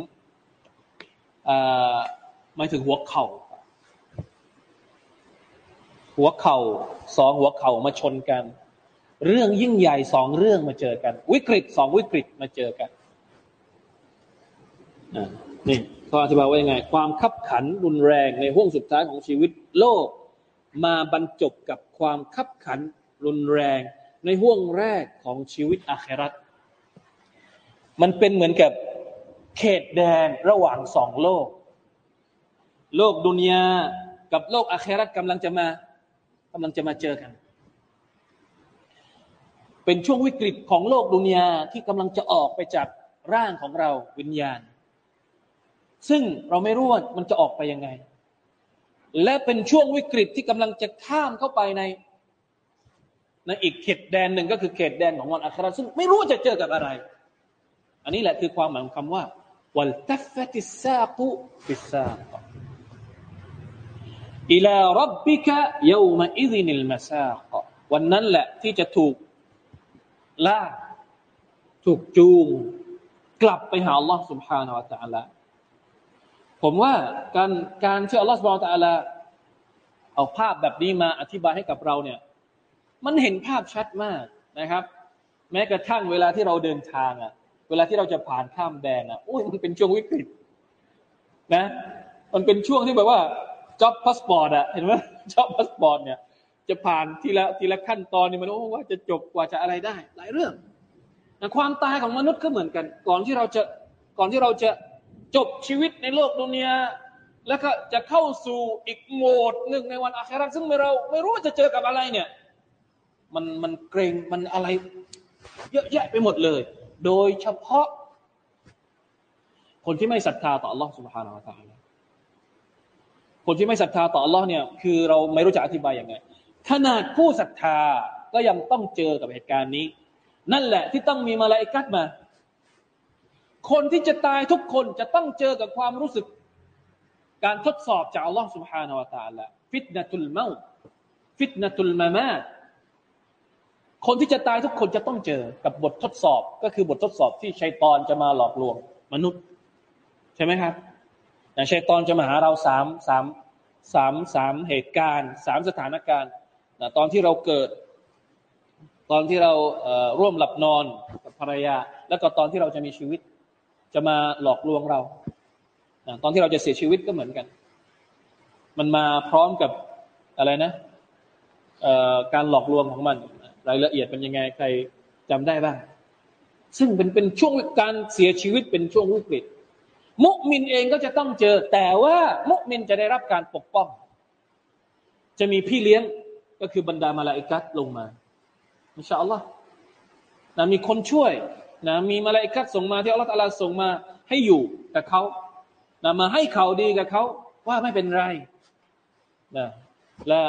หมายถึงหัวเข่า หัวเข่าสองหัวเข่ามาชนกัน เรื่องยิ่งใหญ่สองเรื่องมาเจอกัน วิกฤตสองวิกฤตมาเจอกันนี่เขาอธิบายว่ายังไง ความขับขันรุนแรงในห่วงสุดท้ายของชีวิตโลก มาบรรจบกับความขับขันรุนแรงในห่วงแรกของชีวิตอาคราตมันเป็นเหมือนกับ เขตแดนระหว่างสองโลก โลกดุนยากับโลกอาคราตกำลังจะมากำลังจะมาเจอกัน เป็นช่วงวิกฤตของโลกดุนยาที่กำลังจะออกไปจากร่างของเราวิญญาณ ซึ่งเราไม่รู้ว่ามันจะออกไปยังไง และเป็นช่วงวิกฤตที่กำลังจะข้ามเข้าไปในในอีกเขตแดนหนึ่งก็คือเขตแดนของวันอัคราซึ่งไม่รู้จะเจอกับอะไร อันนี้แหละคือความหมายของคำว่า วัลตัฟติสซากุบิสซาตอิลารับบิกะยูมอิซินิลมาซาตวันนั้นแหละที่จะถูกล่าถูกจูง กลับไปหาอัลลอฮ์ سبحانه และ تعالى ผมว่าการการที่อัลลอฮ์ سبحانه และ تعالى เอาภาพแบบนี้มาอธิบายให้กับเราเนี่ย มันเห็นภาพชัดมากนะครับ แม้กระทั่งเวลาที่เราเดินทางอ่ะ เวลาที่เราจะผ่านข้ามแดนอะโอ้ยมันเป็นช่วงวิกฤต นะ มันเป็นช่วงที่แบบว่าจ็อบพาสปอร์ตอะเห็นไหมจ็อบพาสปอร์ตเนี่ย จะผ่านทีละทีละขั้นตอนนี่มันโอ้ว่าจะจบกว่าจะอะไรได้ หลายเรื่องแต่ความตายของมนุษย์ก็เหมือนกัน ก่อนที่เราจะก่อนที่เราจะจบชีวิตในโลกดุนยาแล้วก็จะเข้าสู่อีกโหมดหนึ่งในวันอาคราซึ่งเราไม่รู้ว่าจะเจอกับอะไรเนี่ย มันมันเกรงมันอะไร เยอะแยะไปหมดเลย โดยเฉพาะ คนที่ไม่ศรัทธาต่อ Allah سبحانه และ تعالى คนที่ไม่ศรัทธาต่อ Allah เนี่ย คือเราไม่รู้จะอธิบายยังไง ขนาดผู้ศรัทธาก็ยังต้องเจอกับเหตุการณ์นี้ นั่นแหละที่ต้องมีมาลาอิกัดมา คนที่จะตายทุกคนจะต้องเจอกับความรู้สึก การทดสอบจาก Allah سبحانه และ تعالى ฟิตนะตุลเมาฟิตนะตุลมามา คนที่จะตายทุกคนจะต้องเจอกับบททดสอบ ก็คือบททดสอบที่ชัยตอนจะมาหลอกลวงมนุษย์ ใช่ไหมครับแต่ชัยตอนจะมาหาเราสามสามสามสามเหตุการณ์สามสถานการณ์นะตอนที่เราเกิด ตอนที่เราร่วมหลับนอนกับภรรยา แล้วก็ตอนที่เราจะมีชีวิต จะมาหลอกลวงเรานะตอนที่เราจะเสียชีวิตก็เหมือนกัน มันมาพร้อมกับอะไรนะการหลอกลวงของมัน รายละเอียดเป็นยังไงใครจำได้บ้าง ซึ่งเป็นเป็นช่วงการเสียชีวิตเป็นช่วงวิกฤต มุมินเองก็จะต้องเจอ แต่ว่ามุมินจะได้รับการปกป้อง จะมีพี่เลี้ยงก็คือบรรดามาลาอิกัสลงมาอินชาอัลลอฮ์นะมีคนช่วยนะมีมาลาอิกัสส่งมาที่อัลลอฮ์ตะลาส่งมาให้อยู่กับเขานะมาให้เขาดีกับเขาว่าไม่เป็นไรนะและ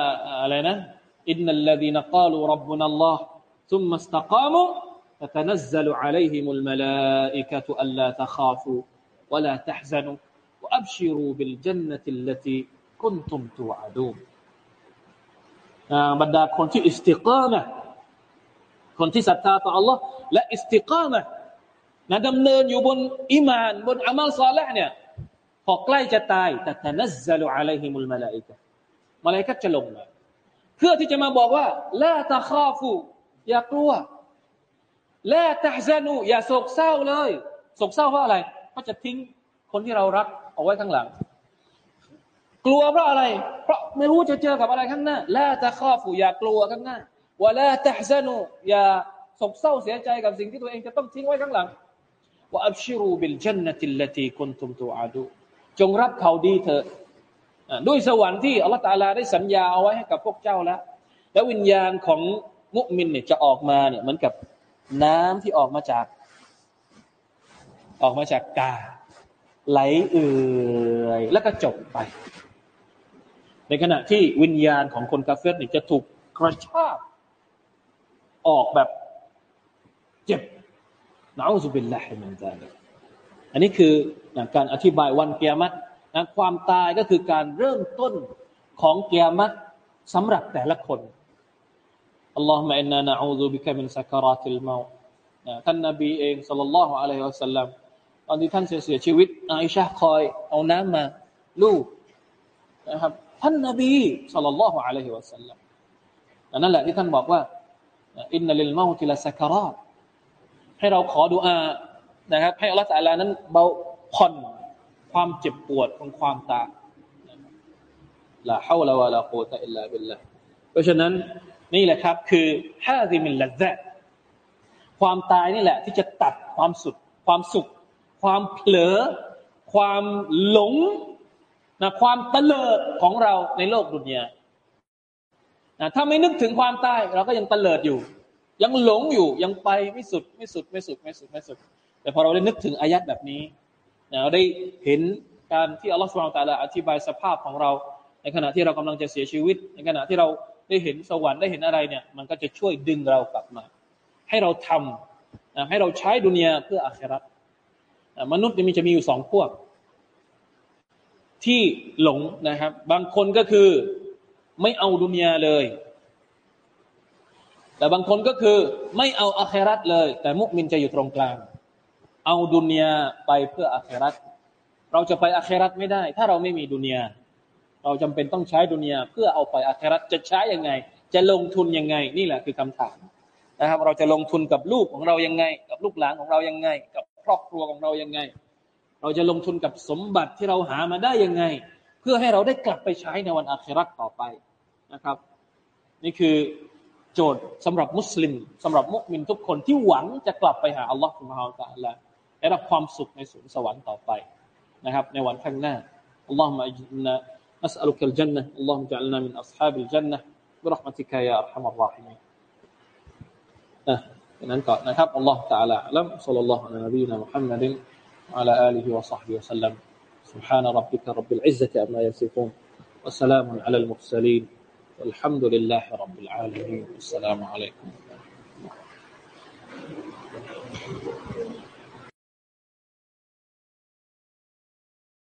อะไรนะ อินนัลลดีนกาลูรับบุนัลลอฮ์ ثم استقاموا تتنزل عليهم الملائكة ألا تخافوا ولا تحزنوا وأبشروا بالجنة التي كنتم توعدون บรรดาคนที่อิสติกามะคนที่ศรัทธาต่อ Allah และอิสติกามะนะดำเนินอยู่บนอิมานบนอามัลซอลห์เนี่ยพอใกล้จะตายแต่ตนัซซลุอะลัยฮิมุลมาลาอิกะมาลาอิกะจะลงมา เพื่อที่จะมาบอกว่าละตะคาฟู อย่ากลัวละตะฮซานูอย่าโศกเศร้าเลยโศกเศร้าเพราะอะไรก็จะทิ้งคนที่เรารักเอาไว้ข้างหลัง กลัวเพราะอะไร เพราะไม่รู้จะเจอกับอะไรข้างหน้าละตะคาฟู อย่ากลัวข้างหน้าวะละตะฮซานูอย่าโศกเศร้าเสียใจกับสิ่งที่ตัวเองจะต้องทิ้งไว้ข้างหลังว่าอับชิรูบิลจันนติลลตีคุนตุมตูอาดูจงรับข่าวดีเถอะ ด้วยสวรรค์ที่อัลลอฮฺตาลาได้สัญญาเอาไว้ให้กับพวกเจ้าแล้ว แล้ววิญญาณของมุมินเนี่ยจะออกมาเนี่ยเหมือนกับน้ำที่ออกมาจาก ออกมาจากกา ไหลเอื่อยแล้วก็จบไป ในขณะที่วิญญาณของคนกาเฟรเนี่ยจะถูกกระชากออกแบบเจ็บ نعوذ بالله من ذلك อันนี้คือการอธิบายวันเกียมัต นะความตายก็คือการเริ่มต้นของเกียมัตสำหรับแต่ละคนاللهم إنا نعوذ بك من سكرات الموت ท่านนบีเอง صلى الله عليه وسلم ตอนที่ท่านเสียชีวิตอาอิชาคอยเอาน้ำมาลูบนะครับท่านนบีصلى الله عليه وسلم นั่นแหละที่ท่านบอกว่าإن للموت لسكرات ให้เราขอดุอานะครับให้อัลลอฮฺตะลานั้นเบาผ่อน ความเจ็บปวดของความตายلا حول ولا قوة إلا بالله เพราะฉะนั้นนี่แหละครับ คือهاذم اللذات ความตายนี่แหละ ที่จะตัดความสุข ความสุข ความเผลอ ความหลงนะความเลิดของเราในโลกดุนยานะถ้าไม่นึกถึงความตาย เราก็ยังเลิดอยู่ ยังหลงอยู่ยังไปไม่สุดไม่สุดไม่สุดไม่สุดไม่สุด แต่พอเราได้นึกถึงอายัดแบบนี้ เราได้เห็นการที่อัลลอฮฺสุบานตะลาอธิบายสภาพของเรา ในขณะที่เรากำลังจะเสียชีวิต ในขณะที่เราได้เห็นสวรรค์ได้เห็นอะไรเนี่ย มันก็จะช่วยดึงเรากลับมา ให้เราทำให้เราใช้ดุนยาเพื่ออาคราตมนุษย์นี่มีจะมีอยู่สองพวก ที่หลงนะครับ บางคนก็คือไม่เอาดุนยาเลย แต่บางคนก็คือไม่เอาอาคราตเลย แต่มุกมินจะอยู่ตรงกลาง เอาดุนยาไปเพื่ออาครัตเราจะไปอาครัตไม่ได้ ถ้าเราไม่มีดุนยาเราจำเป็นต้องใช้ดุนยาเพื่อเอาไปอาครัตจะใช้ยังไง จะลงทุนยังไง นี่แหละคือคำถามนะครับ เราจะลงทุนกับลูกของเรายังไง กับลูกหลานของเรายังไง กับครอบครัวของเรายังไง เราจะลงทุนกับสมบัติที่เราหามาได้ยังไง เพื่อให้เราได้กลับไปใช้ในวันอาครัตต่อไปนะครับ นี่คือโจทย์สำหรับมุสลิมสำหรับมุสลิมทุกคนที่หวังจะกลับไปหาอัลลอฮฺสุบฮานตะลา ได้รับความสุขในสวนสวรรค์ต่อไปนะครับในวันข้างหน้า اللهم اجعلنا نسألك الجنة اللهم اجعلنا من أصحاب الجنة برحمتك يا أرحم الراحمين นะนั้นก่อนนะครับ الله تعالى أعلم صلى الله على نبينا محمد وعلى آله وصحبه وسلم سبحان ربك رب العزة عما يصفون وسلام على المرسلين والحمد لله رب العالمين السلام عليكم